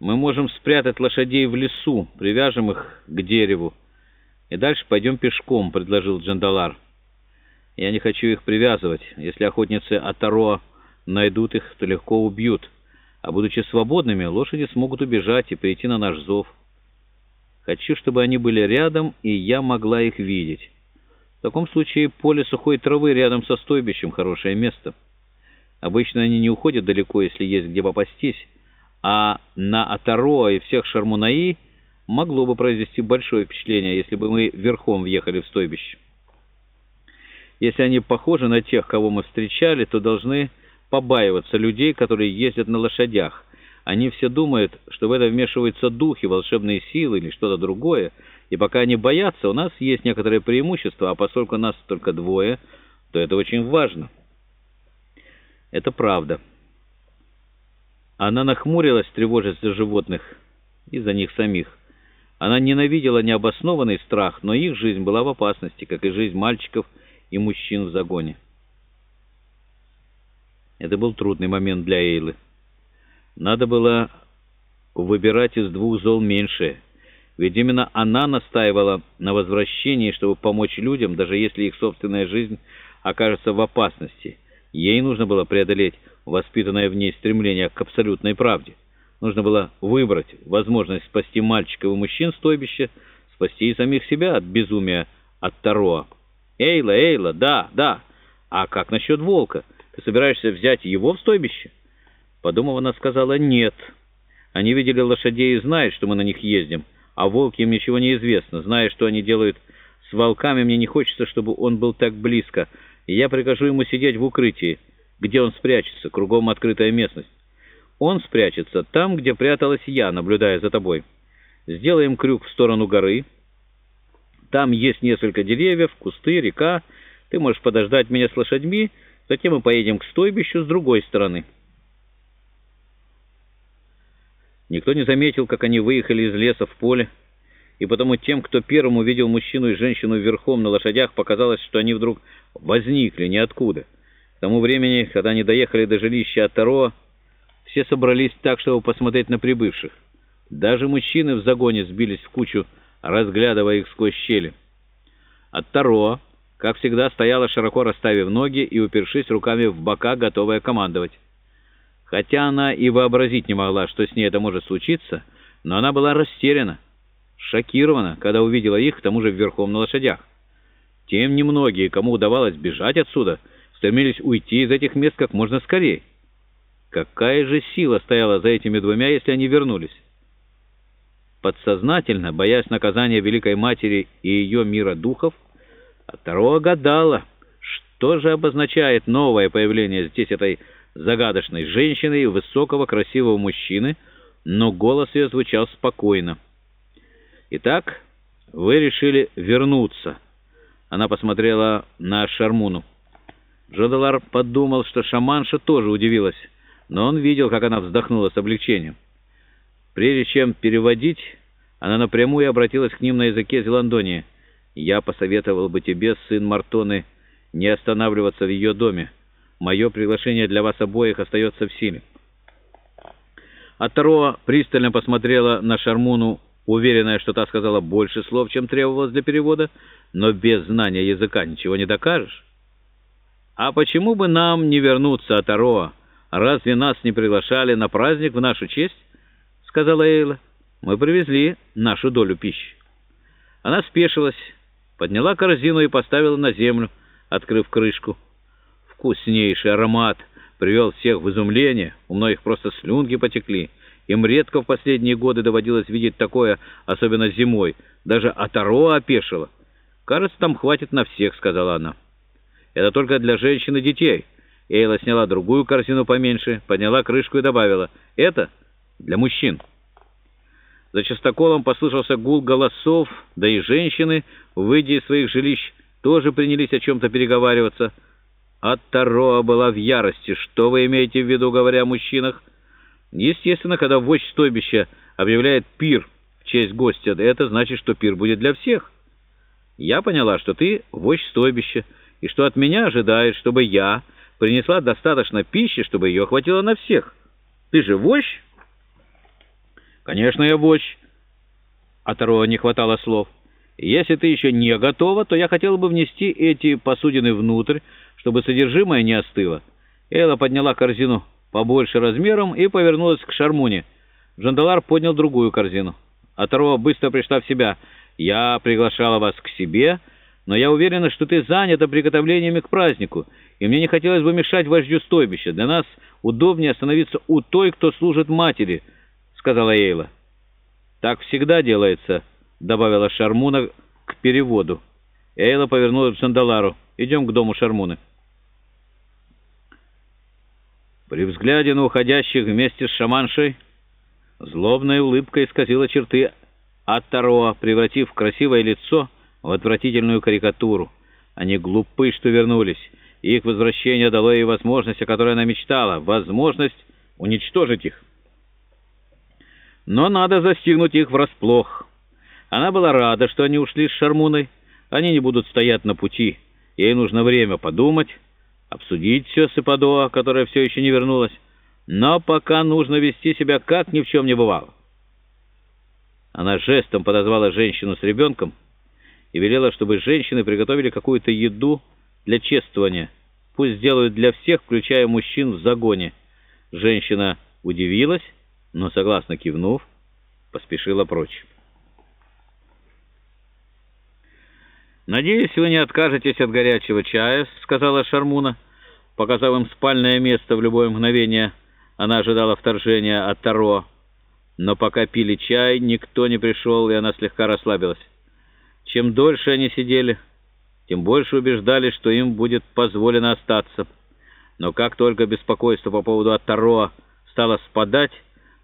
Мы можем спрятать лошадей в лесу, привяжем их к дереву. И дальше пойдем пешком, — предложил Джандалар. Я не хочу их привязывать. Если охотницы Атаро найдут их, то легко убьют. А будучи свободными, лошади смогут убежать и прийти на наш зов. Хочу, чтобы они были рядом, и я могла их видеть. В таком случае поле сухой травы рядом со стойбищем — хорошее место. Обычно они не уходят далеко, если есть где попастись, а на Атароа и всех Шармунаи могло бы произвести большое впечатление, если бы мы верхом въехали в стойбище. Если они похожи на тех, кого мы встречали, то должны побаиваться людей, которые ездят на лошадях. Они все думают, что в это вмешиваются духи, волшебные силы или что-то другое, и пока они боятся, у нас есть некоторое преимущество, а поскольку нас только двое, то это очень важно. Это правда. Она нахмурилась, тревожась за животных и за них самих. Она ненавидела необоснованный страх, но их жизнь была в опасности, как и жизнь мальчиков и мужчин в загоне. Это был трудный момент для Эйлы. Надо было выбирать из двух зол меньшее, ведь именно она настаивала на возвращении, чтобы помочь людям, даже если их собственная жизнь окажется в опасности. Ей нужно было преодолеть воспитанное в ней стремление к абсолютной правде. Нужно было выбрать возможность спасти мальчиков и мужчин стойбища, спасти и самих себя от безумия от Тароа. «Эйла, Эйла, да, да. А как насчет волка? Ты собираешься взять его в стойбище?» Подумав, она сказала «нет». Они видели лошадей и знают, что мы на них ездим, а волки им ничего не известно. Зная, что они делают с волками, мне не хочется, чтобы он был так близко, и я прикажу ему сидеть в укрытии. Где он спрячется? Кругом открытая местность. Он спрячется там, где пряталась я, наблюдая за тобой. Сделаем крюк в сторону горы. Там есть несколько деревьев, кусты, река. Ты можешь подождать меня с лошадьми, затем мы поедем к стойбищу с другой стороны. Никто не заметил, как они выехали из леса в поле, и потому тем, кто первым увидел мужчину и женщину верхом на лошадях, показалось, что они вдруг возникли ниоткуда. К тому времени, когда они доехали до жилища Атаро, все собрались так, чтобы посмотреть на прибывших. Даже мужчины в загоне сбились в кучу, разглядывая их сквозь щели. Атаро, как всегда, стояла широко расставив ноги и упершись руками в бока, готовая командовать. Хотя она и вообразить не могла, что с ней это может случиться, но она была растеряна, шокирована, когда увидела их, к тому же верхом на лошадях. Тем немногие, кому удавалось бежать отсюда, стремились уйти из этих мест как можно скорее. Какая же сила стояла за этими двумя, если они вернулись? Подсознательно, боясь наказания Великой Матери и ее мира духов, Таро гадала, что же обозначает новое появление здесь этой загадочной женщины и высокого красивого мужчины, но голос ее звучал спокойно. «Итак, вы решили вернуться». Она посмотрела на Шармуну. Джодалар подумал, что шаманша тоже удивилась, но он видел, как она вздохнула с облегчением. Прежде чем переводить, она напрямую обратилась к ним на языке Зеландонии. «Я посоветовал бы тебе, сын Мартоны, не останавливаться в ее доме. Мое приглашение для вас обоих остается в силе». Атароа пристально посмотрела на Шармуну, уверенная, что та сказала больше слов, чем требовалось для перевода, но без знания языка ничего не докажешь. «А почему бы нам не вернуться от Ароа? Разве нас не приглашали на праздник в нашу честь?» — сказала Эйла. «Мы привезли нашу долю пищи». Она спешилась, подняла корзину и поставила на землю, открыв крышку. Вкуснейший аромат привел всех в изумление, у многих просто слюнки потекли. Им редко в последние годы доводилось видеть такое, особенно зимой. Даже Атаро опешила. «Кажется, там хватит на всех», — сказала она. Это только для женщин и детей». Эйла сняла другую корзину поменьше, подняла крышку и добавила. «Это для мужчин». За частоколом послышался гул голосов, да и женщины, выйдя из своих жилищ, тоже принялись о чем-то переговариваться. А Тароа была в ярости. Что вы имеете в виду, говоря о мужчинах? Естественно, когда вождь стойбища объявляет пир в честь гостя, это значит, что пир будет для всех. Я поняла, что ты вождь стойбища, и что от меня ожидает, чтобы я принесла достаточно пищи, чтобы ее хватило на всех. Ты же вождь? «Конечно, я вождь». А Таро не хватало слов. «Если ты еще не готова, то я хотел бы внести эти посудины внутрь, чтобы содержимое не остыло». Элла подняла корзину побольше размером и повернулась к Шармуне. Джандалар поднял другую корзину. А Таро быстро пришла в себя. «Я приглашала вас к себе, но я уверена, что ты занята приготовлениями к празднику, и мне не хотелось бы мешать вождю стойбища. Для нас удобнее остановиться у той, кто служит матери», — сказала Эйла. «Так всегда делается», — добавила Шармуна к переводу. Эйла повернулась к Джандалару. «Идем к дому Шармуны». При взгляде на уходящих вместе с шаманшей злобная улыбка исказила черты Аттароа, превратив красивое лицо в отвратительную карикатуру. Они глупы, что вернулись. Их возвращение дало ей возможность, о которой она мечтала, возможность уничтожить их. Но надо застигнуть их врасплох. Она была рада, что они ушли с Шармуной. Они не будут стоять на пути. Ей нужно время подумать, обсудить все с Ипадоа, которая все еще не вернулась. Но пока нужно вести себя, как ни в чем не бывало. Она жестом подозвала женщину с ребенком и велела, чтобы женщины приготовили какую-то еду для чествования. Пусть сделают для всех, включая мужчин в загоне. Женщина удивилась, но, согласно кивнув, поспешила прочь. «Надеюсь, вы не откажетесь от горячего чая», — сказала Шармуна. Показав им спальное место в любое мгновение, она ожидала вторжения от Таро. Но пока пили чай, никто не пришел, и она слегка расслабилась. Чем дольше они сидели, тем больше убеждались, что им будет позволено остаться. Но как только беспокойство по поводу Аттароа стало спадать,